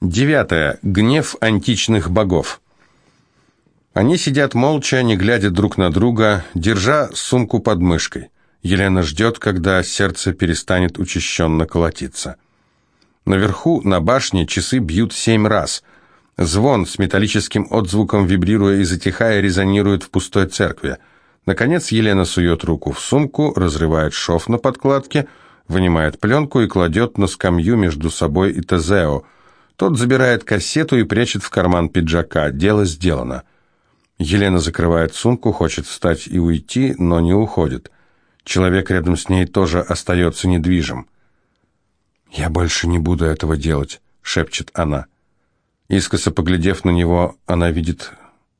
Девятое. Гнев античных богов. Они сидят молча, не глядя друг на друга, держа сумку под мышкой. Елена ждет, когда сердце перестанет учащенно колотиться. Наверху, на башне, часы бьют семь раз. Звон с металлическим отзвуком, вибрируя и затихая, резонирует в пустой церкви. Наконец Елена сует руку в сумку, разрывает шов на подкладке, вынимает пленку и кладет на скамью между собой и Тезео – тот забирает кассету и прячет в карман пиджака. Дело сделано. Елена закрывает сумку, хочет встать и уйти, но не уходит. Человек рядом с ней тоже остается недвижим. «Я больше не буду этого делать», — шепчет она. Искоса поглядев на него, она видит,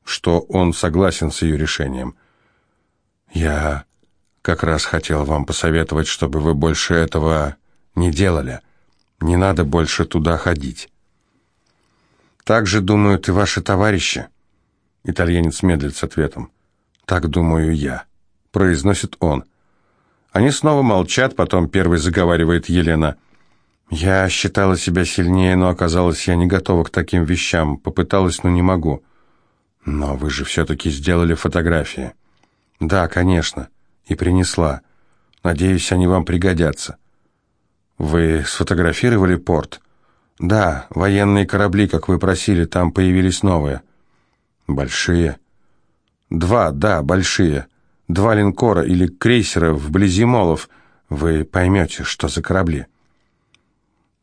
что он согласен с ее решением. «Я как раз хотел вам посоветовать, чтобы вы больше этого не делали. Не надо больше туда ходить». «Так же думают и ваши товарищи». Итальянец медлит с ответом. «Так думаю я», — произносит он. Они снова молчат, потом первый заговаривает Елена. «Я считала себя сильнее, но оказалось, я не готова к таким вещам. Попыталась, но не могу». «Но вы же все-таки сделали фотографии». «Да, конечно. И принесла. Надеюсь, они вам пригодятся». «Вы сфотографировали порт?» «Да, военные корабли, как вы просили, там появились новые». «Большие?» «Два, да, большие. Два линкора или крейсера вблизи молов. Вы поймете, что за корабли».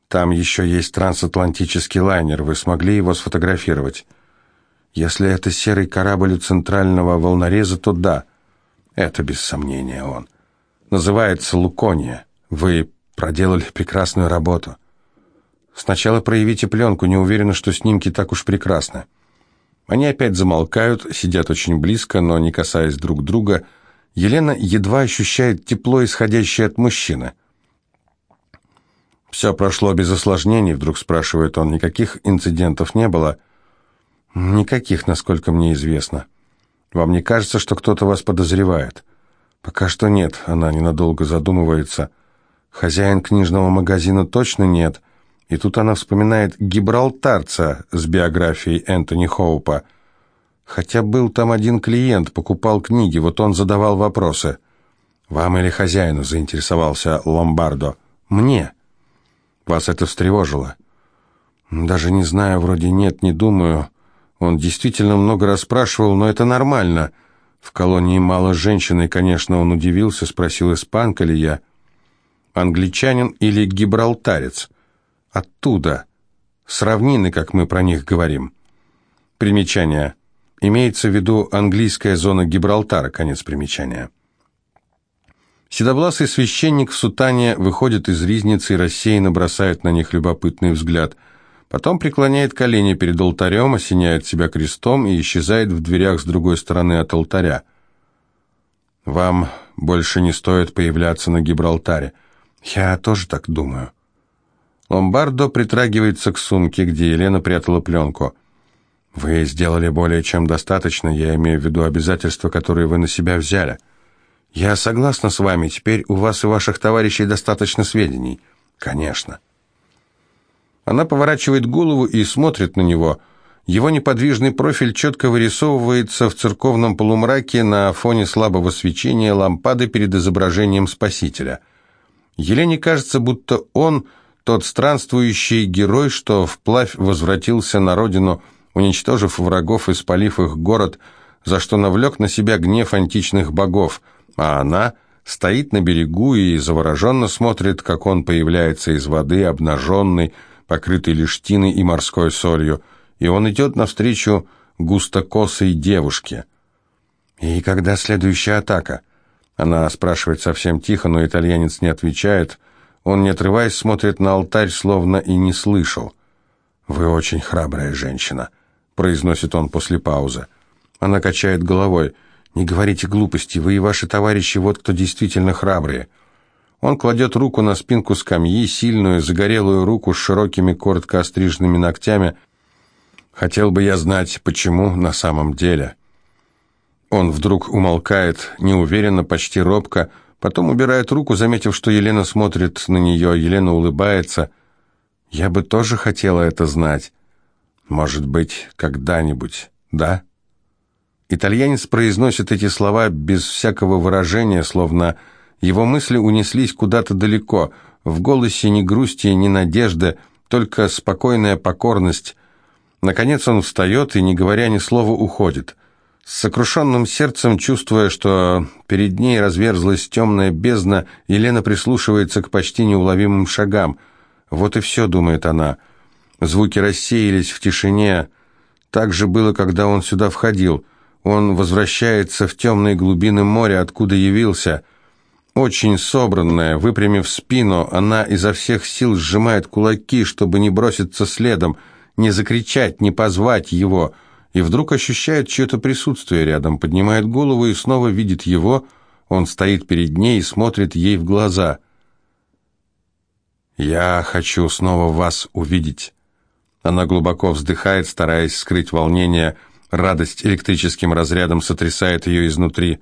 «Там еще есть трансатлантический лайнер. Вы смогли его сфотографировать?» «Если это серый корабль у центрального волнореза, то да. Это без сомнения он. Называется «Лукония». Вы проделали прекрасную работу». Сначала проявите пленку, не уверена, что снимки так уж прекрасны. Они опять замолкают, сидят очень близко, но не касаясь друг друга. Елена едва ощущает тепло, исходящее от мужчины. «Все прошло без осложнений», — вдруг спрашивает он. «Никаких инцидентов не было?» «Никаких, насколько мне известно. Вам не кажется, что кто-то вас подозревает?» «Пока что нет», — она ненадолго задумывается. «Хозяин книжного магазина точно нет». И тут она вспоминает гибралтарца с биографией Энтони Хоупа. Хотя был там один клиент, покупал книги, вот он задавал вопросы. «Вам или хозяину?» – заинтересовался Ломбардо. «Мне». «Вас это встревожило?» «Даже не знаю, вроде нет, не думаю. Он действительно много раз спрашивал, но это нормально. В колонии мало женщин, и, конечно, он удивился, спросил, испанка ли я. Англичанин или гибралтарец?» Оттуда, с равнины, как мы про них говорим. Примечание. Имеется в виду английская зона Гибралтара, конец примечания. Седовласый священник в сутане выходит из ризницы и рассеянно бросает на них любопытный взгляд. Потом преклоняет колени перед алтарем, осеняет себя крестом и исчезает в дверях с другой стороны от алтаря. «Вам больше не стоит появляться на Гибралтаре». «Я тоже так думаю». Ломбардо притрагивается к сумке, где Елена прятала пленку. «Вы сделали более чем достаточно, я имею в виду обязательства, которые вы на себя взяли. Я согласна с вами, теперь у вас и ваших товарищей достаточно сведений». «Конечно». Она поворачивает голову и смотрит на него. Его неподвижный профиль четко вырисовывается в церковном полумраке на фоне слабого свечения лампады перед изображением Спасителя. Елене кажется, будто он тот странствующий герой, что вплавь возвратился на родину, уничтожив врагов и спалив их город, за что навлек на себя гнев античных богов, а она стоит на берегу и завороженно смотрит, как он появляется из воды, обнаженный, покрытый лиштиной и морской солью, и он идет навстречу густокосой девушке. «И когда следующая атака?» Она спрашивает совсем тихо, но итальянец не отвечает, он, не отрываясь, смотрит на алтарь, словно и не слышал. «Вы очень храбрая женщина», — произносит он после паузы. Она качает головой. «Не говорите глупости, вы и ваши товарищи вот кто действительно храбрые». Он кладет руку на спинку скамьи, сильную, загорелую руку с широкими, коротко остриженными ногтями. «Хотел бы я знать, почему на самом деле». Он вдруг умолкает, неуверенно, почти робко, — Потом убирает руку, заметив, что Елена смотрит на нее. Елена улыбается. Я бы тоже хотела это знать. Может быть, когда-нибудь, да? Итальянец произносит эти слова без всякого выражения, словно его мысли унеслись куда-то далеко. В голосе ни грусти, ни надежды, только спокойная покорность. Наконец он встает и, не говоря ни слова, уходит. С сокрушенным сердцем, чувствуя, что перед ней разверзлась темная бездна, Елена прислушивается к почти неуловимым шагам. «Вот и все», — думает она. Звуки рассеялись в тишине. Так же было, когда он сюда входил. Он возвращается в темные глубины моря, откуда явился. Очень собранная, выпрямив спину, она изо всех сил сжимает кулаки, чтобы не броситься следом, не закричать, не позвать его — и вдруг ощущает чье-то присутствие рядом, поднимает голову и снова видит его, он стоит перед ней и смотрит ей в глаза. «Я хочу снова вас увидеть». Она глубоко вздыхает, стараясь скрыть волнение, радость электрическим разрядом сотрясает ее изнутри.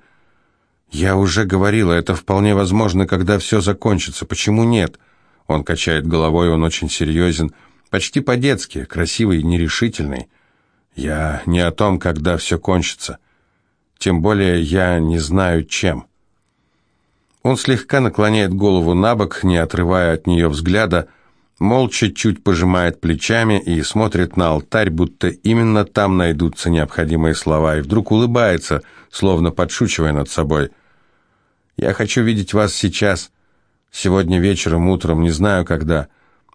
«Я уже говорила, это вполне возможно, когда все закончится. Почему нет?» Он качает головой, он очень серьезен, почти по-детски, красивый, нерешительный. Я не о том, когда все кончится. Тем более я не знаю, чем. Он слегка наклоняет голову на бок, не отрывая от нее взгляда, молча чуть пожимает плечами и смотрит на алтарь, будто именно там найдутся необходимые слова, и вдруг улыбается, словно подшучивая над собой. «Я хочу видеть вас сейчас, сегодня вечером, утром, не знаю когда.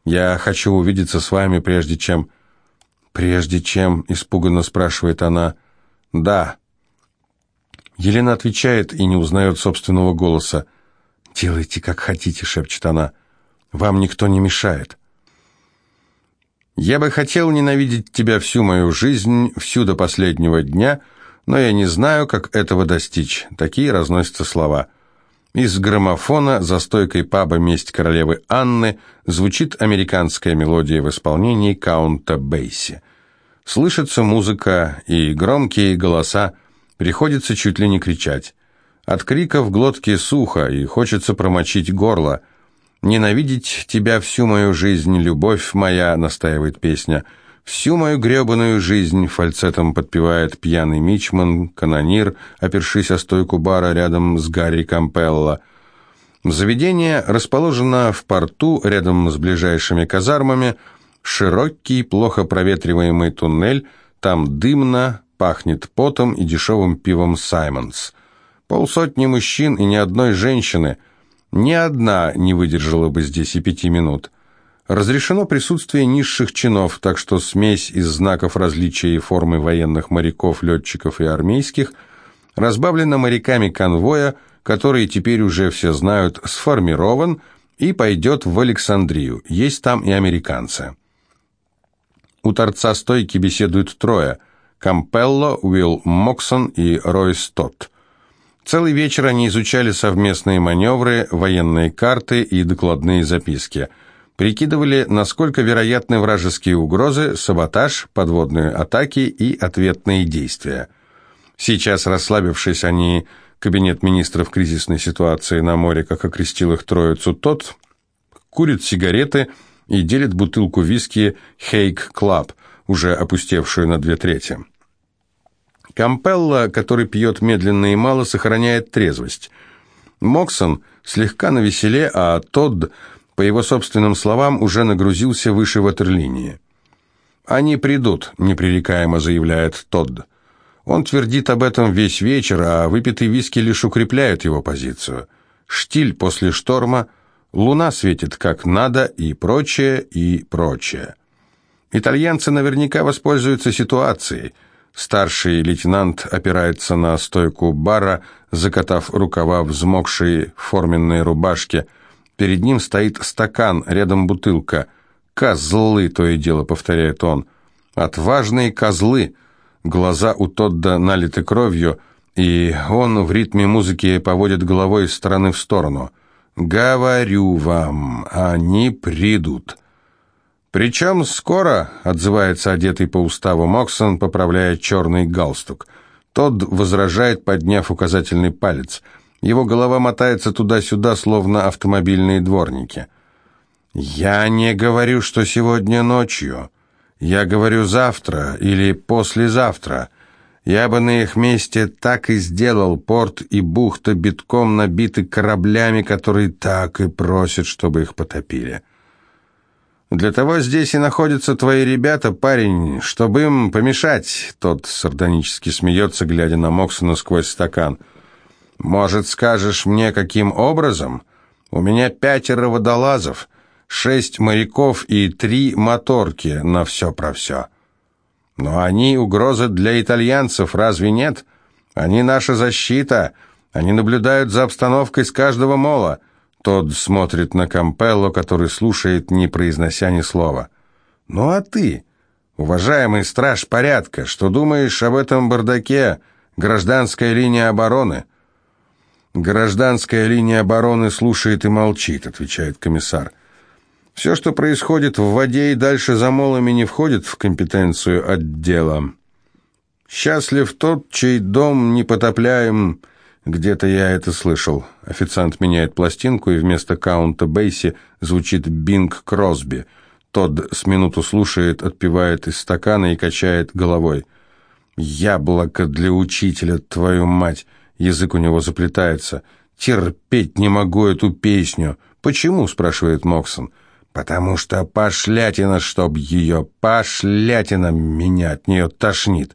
Я хочу увидеться с вами, прежде чем...» «Прежде чем...» — испуганно спрашивает она. «Да». Елена отвечает и не узнает собственного голоса. «Делайте, как хотите», — шепчет она. «Вам никто не мешает». «Я бы хотел ненавидеть тебя всю мою жизнь, всю до последнего дня, но я не знаю, как этого достичь». Такие разносятся слова. Из граммофона за стойкой паба «Месть королевы Анны» звучит американская мелодия в исполнении Каунта Бейси. Слышится музыка и громкие голоса, приходится чуть ли не кричать. От крика в глотке сухо, и хочется промочить горло. «Ненавидеть тебя всю мою жизнь, любовь моя», — настаивает песня. «Всю мою гребаную жизнь», — фальцетом подпевает пьяный мичман, канонир, опершись о стойку бара рядом с Гарри Кампелло. Заведение расположено в порту, рядом с ближайшими казармами, широкий, плохо проветриваемый туннель, там дымно, пахнет потом и дешевым пивом «Саймонс». Полсотни мужчин и ни одной женщины. Ни одна не выдержала бы здесь и пяти минут. Разрешено присутствие низших чинов, так что смесь из знаков различия и формы военных моряков, летчиков и армейских разбавлена моряками конвоя, который теперь уже все знают, сформирован и пойдет в Александрию. Есть там и американцы. У торца стойки беседуют трое – Кампелло, Уилл Моксон и Рой Стотт. Целый вечер они изучали совместные маневры, военные карты и докладные записки – прикидывали, насколько вероятны вражеские угрозы, саботаж, подводные атаки и ответные действия. Сейчас, расслабившись, они, кабинет министров кризисной ситуации на море, как окрестил их троицу Тодд, курит сигареты и делит бутылку виски «Haig Club», уже опустевшую на две трети. Кампелла, который пьет медленно и мало, сохраняет трезвость. Моксон слегка навеселе, а Тодд по его собственным словам, уже нагрузился выше ватерлинии. «Они придут», — непререкаемо заявляет Тодд. Он твердит об этом весь вечер, а выпитый виски лишь укрепляет его позицию. Штиль после шторма, луна светит как надо и прочее, и прочее. Итальянцы наверняка воспользуются ситуацией. Старший лейтенант опирается на стойку бара, закатав рукава взмокшей форменной рубашке — Перед ним стоит стакан, рядом бутылка. «Козлы!» — то и дело повторяет он. «Отважные козлы!» Глаза у Тодда налиты кровью, и он в ритме музыки поводит головой из стороны в сторону. «Говорю вам, они придут!» «Причем скоро», — отзывается одетый по уставу Моксон, поправляя черный галстук. Тодд возражает, подняв указательный палец — его голова мотается туда-сюда, словно автомобильные дворники. «Я не говорю, что сегодня ночью. Я говорю завтра или послезавтра. Я бы на их месте так и сделал. Порт и бухта битком набиты кораблями, которые так и просят, чтобы их потопили». «Для того здесь и находятся твои ребята, парень, чтобы им помешать», тот сардонически смеется, глядя на Моксона сквозь стакан. «Может, скажешь мне, каким образом? У меня пятеро водолазов, шесть моряков и три моторки на все про все. Но они угроза для итальянцев, разве нет? Они наша защита, они наблюдают за обстановкой с каждого мола». Тот смотрит на Кампелло, который слушает, не произнося ни слова. «Ну а ты, уважаемый страж порядка, что думаешь об этом бардаке? Гражданская линия обороны?» «Гражданская линия обороны слушает и молчит», — отвечает комиссар. «Все, что происходит в воде и дальше за молами, не входит в компетенцию отдела. Счастлив тот, чей дом не потопляем, где-то я это слышал. Официант меняет пластинку, и вместо каунта Бейси звучит Бинг Кросби. Тот с минуту слушает, отпивает из стакана и качает головой. «Яблоко для учителя, твою мать!» Язык у него заплетается. «Терпеть не могу эту песню». «Почему?» – спрашивает Моксон. «Потому что пошлятина, чтоб ее, пошлятина, меня от нее тошнит».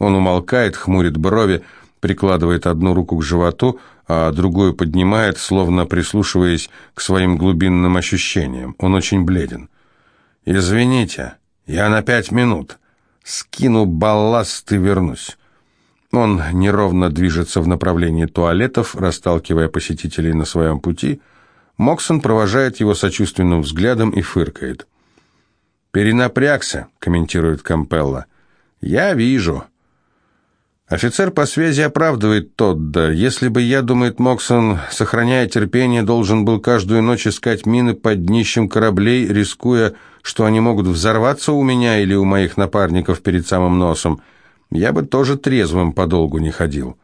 Он умолкает, хмурит брови, прикладывает одну руку к животу, а другую поднимает, словно прислушиваясь к своим глубинным ощущениям. Он очень бледен. «Извините, я на пять минут. Скину балласт и вернусь». Он неровно движется в направлении туалетов, расталкивая посетителей на своем пути. Моксон провожает его сочувственным взглядом и фыркает. «Перенапрягся», — комментирует Кампелла. «Я вижу». Офицер по связи оправдывает Тодда. Если бы я, думает Моксон, сохраняя терпение, должен был каждую ночь искать мины под днищем кораблей, рискуя, что они могут взорваться у меня или у моих напарников перед самым носом, я бы тоже трезвым подолгу не ходил.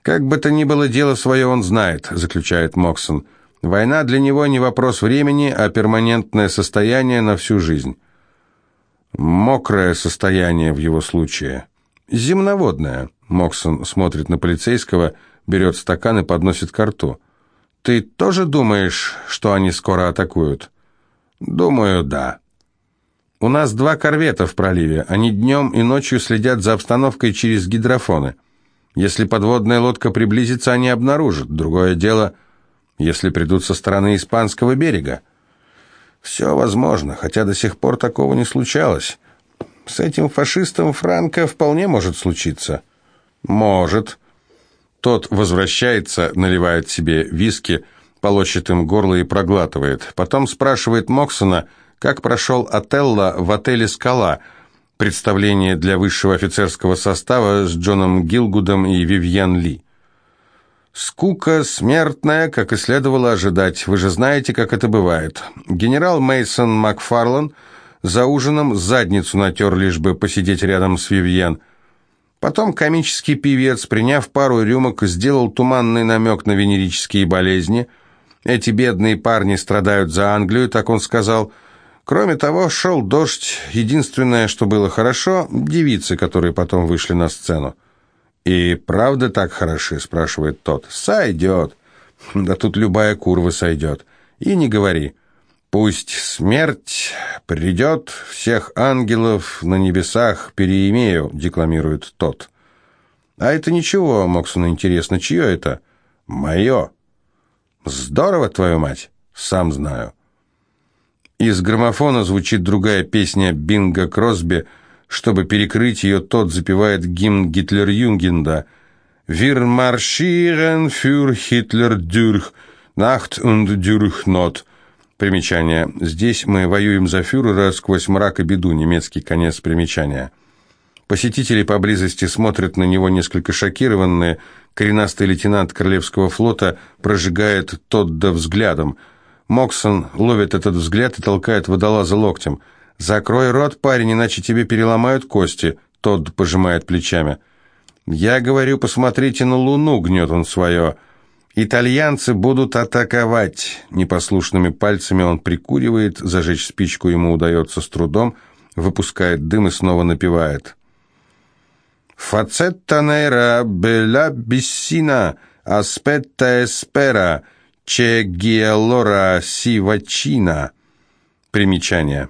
Как бы то ни было, дело свое он знает, заключает Моксон. Война для него не вопрос времени, а перманентное состояние на всю жизнь. Мокрое состояние в его случае – «Земноводная», — Моксон смотрит на полицейского, берет стакан и подносит к рту. «Ты тоже думаешь, что они скоро атакуют?» «Думаю, да». «У нас два корвета в проливе. Они днем и ночью следят за обстановкой через гидрофоны. Если подводная лодка приблизится, они обнаружат. Другое дело, если придут со стороны испанского берега. Все возможно, хотя до сих пор такого не случалось». С этим фашистом Франко вполне может случиться. Может. Тот возвращается, наливает себе виски, полощет им горло и проглатывает. Потом спрашивает Моксона, как прошел Отелло в отеле «Скала», представление для высшего офицерского состава с Джоном Гилгудом и Вивьен Ли. Скука смертная, как и следовало ожидать. Вы же знаете, как это бывает. Генерал Мейсон Макфарлан – за ужином задницу натер, лишь бы посидеть рядом с Вивьен. Потом комический певец, приняв пару рюмок, сделал туманный намек на венерические болезни. Эти бедные парни страдают за Англию, так он сказал. Кроме того, шел дождь. Единственное, что было хорошо, девицы, которые потом вышли на сцену. «И правда так хороши?» – спрашивает тот. «Сойдет. Да тут любая курва сойдет. И не говори». Пусть смерть придет, всех ангелов на небесах переимею, декламирует Тодд. А это ничего, Моксону интересно, чье это? Мое. Здорово, твою мать, сам знаю. Из граммофона звучит другая песня Бинга Кросби. Чтобы перекрыть ее, Тодд запевает гимн Гитлерюгенда. «Wir marschieren für Hitler durch Nacht und durch Not». Примечание. Здесь мы воюем за фюрера сквозь мрак и беду. Немецкий конец примечания. Посетители поблизости смотрят на него несколько шокированные. Коренастый лейтенант Королевского флота прожигает Тодда взглядом. Моксон ловит этот взгляд и толкает водолаза локтем. «Закрой рот, парень, иначе тебе переломают кости», — Тодд пожимает плечами. «Я говорю, посмотрите на Луну», — гнет он свое. Итальянцы будут атаковать. Непослушными пальцами он прикуривает, зажечь спичку ему удается с трудом, выпускает дым и снова напевает. «Фацетта нейра беля биссина, аспетта эспера, че гиалора сивачина». Примечание.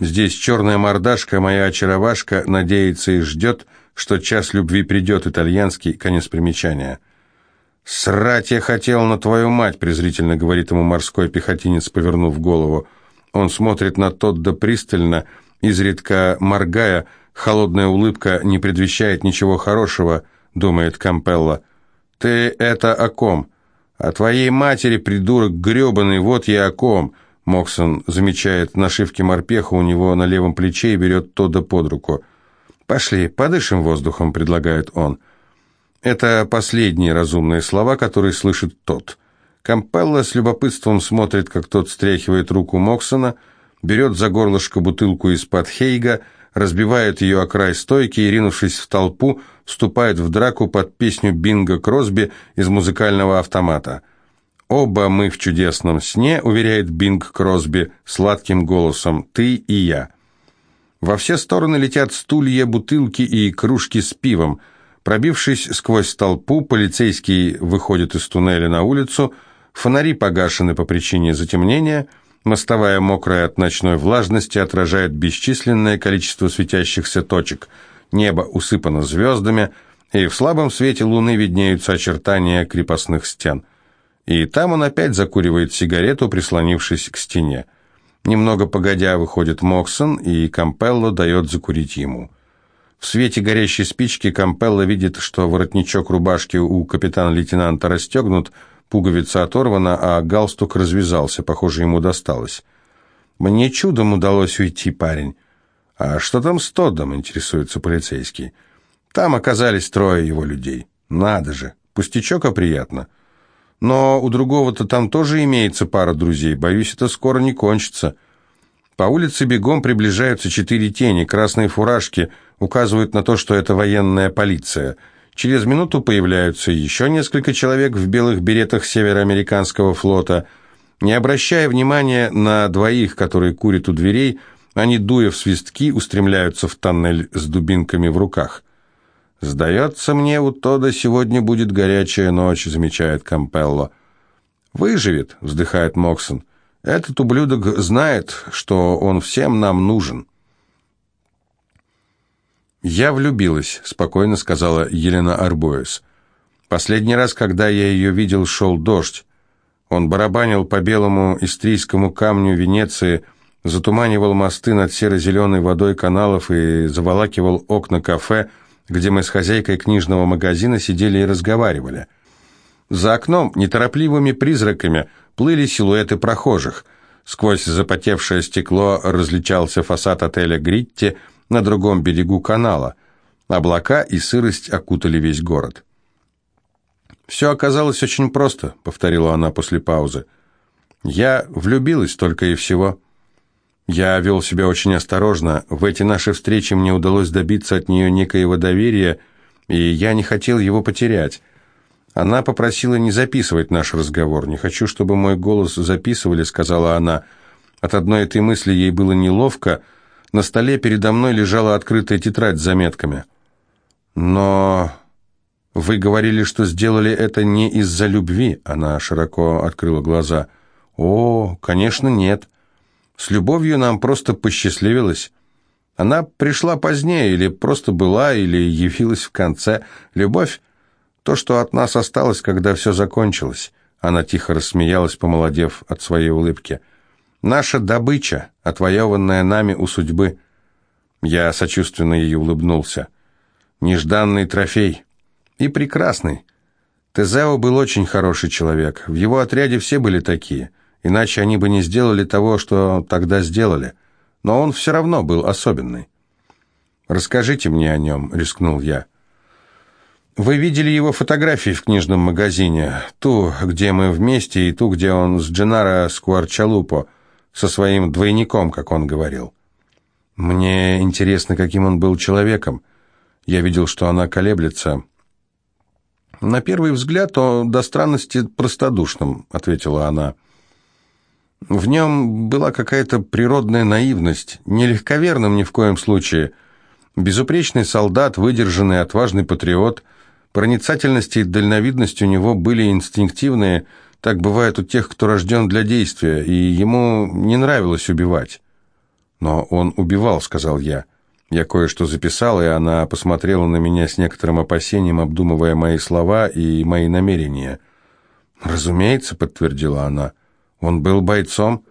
Здесь черная мордашка, моя очаровашка, надеется и ждет, что час любви придет, итальянский, конец примечания. «Срать я хотел на твою мать», — презрительно говорит ему морской пехотинец, повернув голову. Он смотрит на Тодда пристально, изредка моргая. Холодная улыбка не предвещает ничего хорошего, думает Кампелла. «Ты это о ком?» «О твоей матери, придурок гребаный, вот я о ком!» Моксон замечает нашивки морпеха у него на левом плече и берет Тодда под руку. «Пошли, подышим воздухом», — предлагает он. Это последние разумные слова, которые слышит тот. Кампелла с любопытством смотрит, как тот стряхивает руку Моксона, берет за горлышко бутылку из-под Хейга, разбивает ее о край стойки и, ринувшись в толпу, вступает в драку под песню Бинга Кросби из музыкального автомата. «Оба мы в чудесном сне», — уверяет Бинг Кросби сладким голосом, «ты и я». Во все стороны летят стулья, бутылки и кружки с пивом — Пробившись сквозь толпу, полицейский выходит из туннеля на улицу, фонари погашены по причине затемнения, мостовая мокрая от ночной влажности отражает бесчисленное количество светящихся точек, небо усыпано звездами, и в слабом свете луны виднеются очертания крепостных стен. И там он опять закуривает сигарету, прислонившись к стене. Немного погодя выходит Моксон, и Кампелло дает закурить ему. В свете горящей спички Кампелла видит, что воротничок рубашки у капитана-лейтенанта расстегнут, пуговица оторвана, а галстук развязался, похоже, ему досталось. «Мне чудом удалось уйти, парень». «А что там с Тоддом?» — интересуется полицейский. «Там оказались трое его людей. Надо же, пустячок, а приятно. Но у другого-то там тоже имеется пара друзей. Боюсь, это скоро не кончится». По улице бегом приближаются четыре тени, красные фуражки — указывают на то, что это военная полиция. Через минуту появляются еще несколько человек в белых беретах североамериканского флота. Не обращая внимания на двоих, которые курят у дверей, они, дуя в свистки, устремляются в тоннель с дубинками в руках. «Сдается мне, у Тода сегодня будет горячая ночь», — замечает Кампелло. «Выживет», — вздыхает Моксон. «Этот ублюдок знает, что он всем нам нужен». «Я влюбилась», — спокойно сказала Елена Арбоес. «Последний раз, когда я ее видел, шел дождь. Он барабанил по белому истрийскому камню Венеции, затуманивал мосты над серо-зеленой водой каналов и заволакивал окна кафе, где мы с хозяйкой книжного магазина сидели и разговаривали. За окном неторопливыми призраками плыли силуэты прохожих. Сквозь запотевшее стекло различался фасад отеля «Гритти», на другом берегу канала. Облака и сырость окутали весь город. «Все оказалось очень просто», — повторила она после паузы. «Я влюбилась только и всего. Я вел себя очень осторожно. В эти наши встречи мне удалось добиться от нее некоего доверия, и я не хотел его потерять». Она попросила не записывать наш разговор. «Не хочу, чтобы мой голос записывали», — сказала она. От одной этой мысли ей было неловко, — на столе передо мной лежала открытая тетрадь с заметками. «Но вы говорили, что сделали это не из-за любви?» Она широко открыла глаза. «О, конечно, нет. С любовью нам просто посчастливилось. Она пришла позднее, или просто была, или явилась в конце. Любовь — то, что от нас осталось, когда все закончилось». Она тихо рассмеялась, помолодев от своей улыбки. Наша добыча, отвоеванная нами у судьбы. Я сочувственно ей улыбнулся. Нежданный трофей. И прекрасный. Тезео был очень хороший человек. В его отряде все были такие. Иначе они бы не сделали того, что тогда сделали. Но он все равно был особенный. «Расскажите мне о нем», — рискнул я. «Вы видели его фотографии в книжном магазине. Ту, где мы вместе, и ту, где он с Дженаро Скуарчалупо со своим двойником, как он говорил. Мне интересно, каким он был человеком. Я видел, что она колеблется. «На первый взгляд он до странности простодушным», — ответила она. В нем была какая-то природная наивность, не легковерным ни в коем случае. Безупречный солдат, выдержанный, отважный патриот, проницательность и дальновидность у него были инстинктивные, так бывает у тех, кто рожден для действия, и ему не нравилось убивать. «Но он убивал», — сказал я. Я кое-что записал, и она посмотрела на меня с некоторым опасением, обдумывая мои слова и мои намерения. «Разумеется», — подтвердила она, — он был бойцом,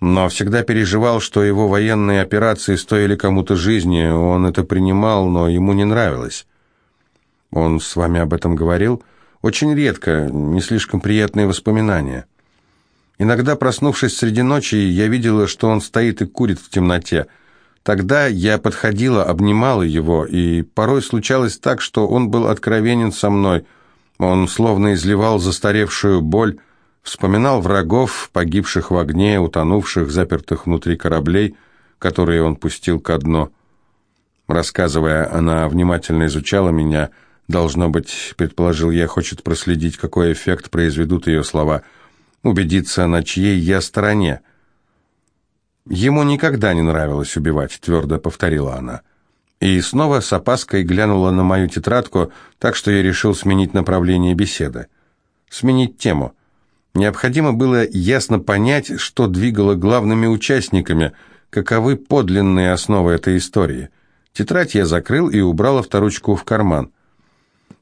но всегда переживал, что его военные операции стоили кому-то жизни. Он это принимал, но ему не нравилось. Он с вами об этом говорил? Очень редко, не слишком приятные воспоминания. Иногда, проснувшись среди ночи, я видела, что он стоит и курит в темноте. Тогда я подходила, обнимала его, и порой случалось так, что он был откровенен со мной. Он словно изливал застаревшую боль, Вспоминал врагов, погибших в огне, утонувших, запертых внутри кораблей, которые он пустил ко дну. Рассказывая, она внимательно изучала меня. Должно быть, предположил я, хочет проследить, какой эффект произведут ее слова. Убедиться, на чьей я стороне. Ему никогда не нравилось убивать, твердо повторила она. И снова с опаской глянула на мою тетрадку, так что я решил сменить направление беседы. Сменить тему – Необходимо было ясно понять, что двигало главными участниками, каковы подлинные основы этой истории. Тетрадь я закрыл и убрал авторучку в карман.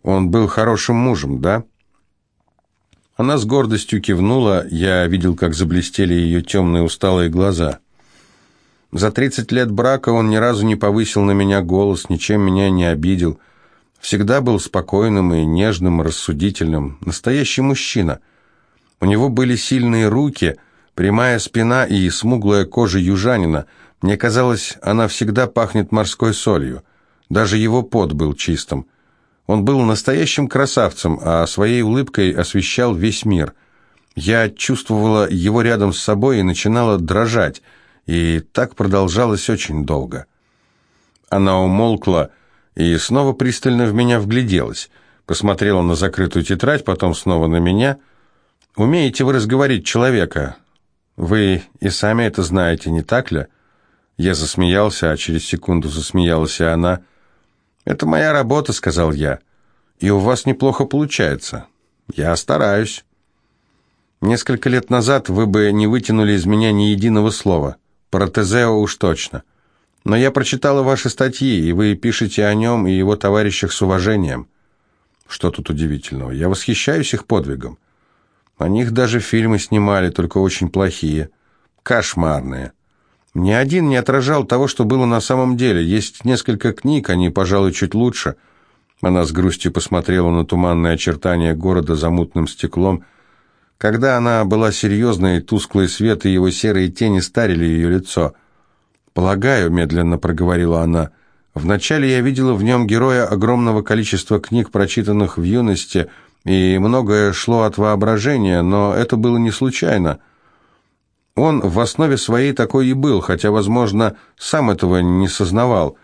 Он был хорошим мужем, да? Она с гордостью кивнула, я видел, как заблестели ее темные усталые глаза. За тридцать лет брака он ни разу не повысил на меня голос, ничем меня не обидел. Всегда был спокойным и нежным, рассудительным. Настоящий мужчина — у него были сильные руки, прямая спина и смуглая кожа южанина. Мне казалось, она всегда пахнет морской солью. Даже его пот был чистым. Он был настоящим красавцем, а своей улыбкой освещал весь мир. Я чувствовала его рядом с собой и начинала дрожать, и так продолжалось очень долго. Она умолкла и снова пристально в меня вгляделась, посмотрела на закрытую тетрадь, потом снова на меня — Умеете вы разговорить человека? Вы и сами это знаете, не так ли? Я засмеялся, а через секунду засмеялась и она. «Это моя работа», — сказал я. «И у вас неплохо получается. Я стараюсь». Несколько лет назад вы бы не вытянули из меня ни единого слова. Про Тезео уж точно. Но я прочитала ваши статьи, и вы пишете о нем и его товарищах с уважением. Что тут удивительного? Я восхищаюсь их подвигом. О них даже фильмы снимали, только очень плохие. Кошмарные. Ни один не отражал того, что было на самом деле. Есть несколько книг, они, пожалуй, чуть лучше. Она с грустью посмотрела на туманные очертания города за мутным стеклом. Когда она была серьезной, тусклый свет и его серые тени старили ее лицо. «Полагаю», — медленно проговорила она, — «вначале я видела в нем героя огромного количества книг, прочитанных в юности», — и многое шло от воображения, но это было не случайно. Он в основе своей такой и был, хотя, возможно, сам этого не сознавал,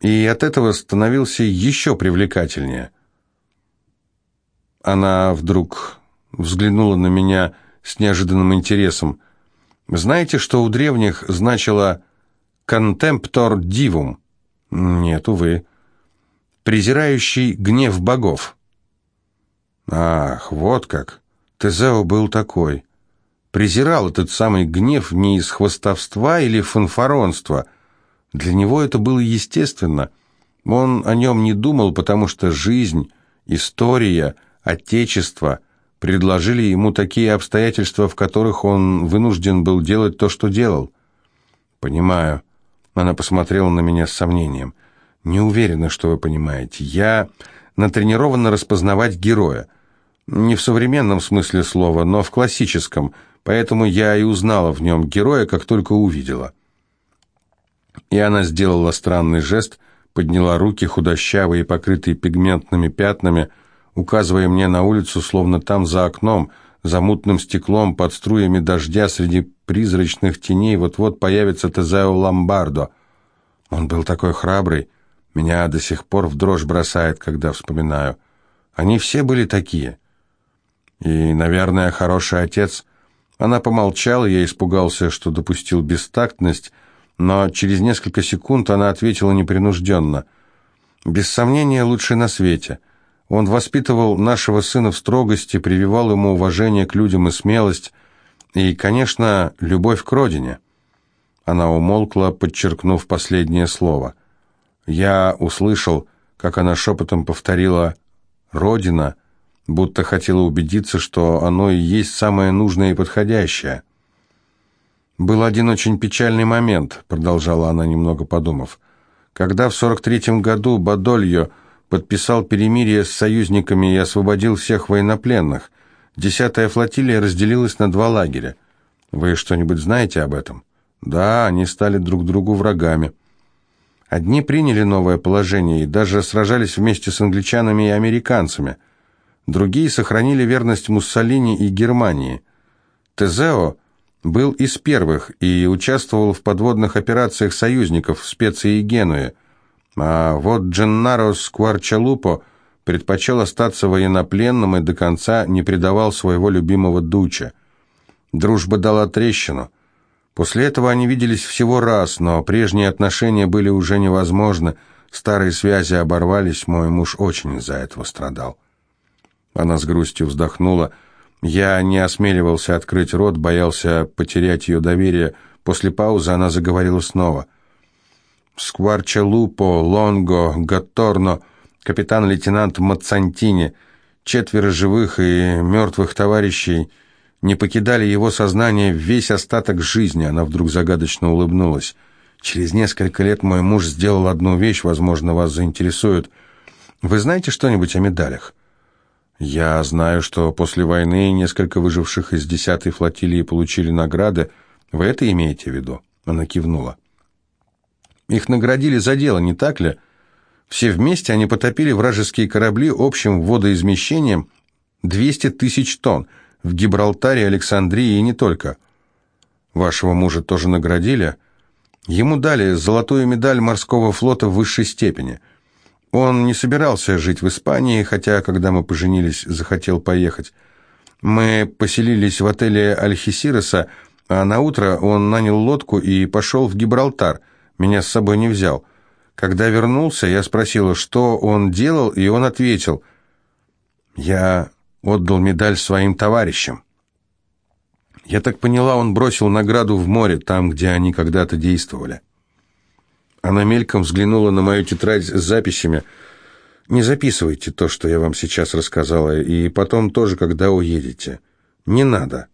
и от этого становился еще привлекательнее. Она вдруг взглянула на меня с неожиданным интересом. «Знаете, что у древних значило «contemptor divum»?» «Нет, увы. «Презирающий гнев богов». Ах, вот как. Тезео был такой. Презирал этот самый гнев не из хвостовства или фанфаронства. Для него это было естественно. Он о нем не думал, потому что жизнь, история, отечество предложили ему такие обстоятельства, в которых он вынужден был делать то, что делал. «Понимаю». Она посмотрела на меня с сомнением. «Не уверена, что вы понимаете. Я натренирована распознавать героя. Не в современном смысле слова, но в классическом, поэтому я и узнала в нем героя, как только увидела. И она сделала странный жест, подняла руки, худощавые, покрытые пигментными пятнами, указывая мне на улицу, словно там за окном, за мутным стеклом, под струями дождя, среди призрачных теней, вот-вот появится Тезео Ламбардо. Он был такой храбрый, меня до сих пор в дрожь бросает, когда вспоминаю. Они все были такие. И, наверное, хороший отец. Она помолчала, я испугался, что допустил бестактность, но через несколько секунд она ответила непринужденно. «Без сомнения, лучший на свете. Он воспитывал нашего сына в строгости, прививал ему уважение к людям и смелость, и, конечно, любовь к родине». Она умолкла, подчеркнув последнее слово. Я услышал, как она шепотом повторила «Родина», будто хотела убедиться, что оно и есть самое нужное и подходящее. «Был один очень печальный момент», — продолжала она, немного подумав, «когда в 43-м году Бадольо подписал перемирие с союзниками и освободил всех военнопленных. Десятая флотилия разделилась на два лагеря. Вы что-нибудь знаете об этом?» «Да, они стали друг другу врагами». Одни приняли новое положение и даже сражались вместе с англичанами и американцами. Другие сохранили верность Муссолини и Германии. Тезео был из первых и участвовал в подводных операциях союзников в Специи и Генуе. А вот Дженнаро Скварчалупо предпочел остаться военнопленным и до конца не предавал своего любимого Дуча. Дружба дала трещину – После этого они виделись всего раз, но прежние отношения были уже невозможны, старые связи оборвались, мой муж очень из-за этого страдал. Она с грустью вздохнула. Я не осмеливался открыть рот, боялся потерять ее доверие. После паузы она заговорила снова. «Скварчалупо, Лонго, Гатторно, капитан-лейтенант Мацантини, четверо живых и мертвых товарищей — не покидали его сознание весь остаток жизни. Она вдруг загадочно улыбнулась. «Через несколько лет мой муж сделал одну вещь, возможно, вас заинтересует. Вы знаете что-нибудь о медалях?» «Я знаю, что после войны несколько выживших из десятой флотилии получили награды. Вы это имеете в виду?» Она кивнула. «Их наградили за дело, не так ли?» Все вместе они потопили вражеские корабли общим водоизмещением 200 тысяч тонн, в Гибралтаре, Александрии и не только. Вашего мужа тоже наградили? Ему дали золотую медаль морского флота высшей степени. Он не собирался жить в Испании, хотя, когда мы поженились, захотел поехать. Мы поселились в отеле Альхисироса, а на утро он нанял лодку и пошел в Гибралтар. Меня с собой не взял. Когда вернулся, я спросила, что он делал, и он ответил, «Я отдал медаль своим товарищам. Я так поняла, он бросил награду в море, там, где они когда-то действовали. Она мельком взглянула на мою тетрадь с записями. «Не записывайте то, что я вам сейчас рассказала, и потом тоже, когда уедете. Не надо».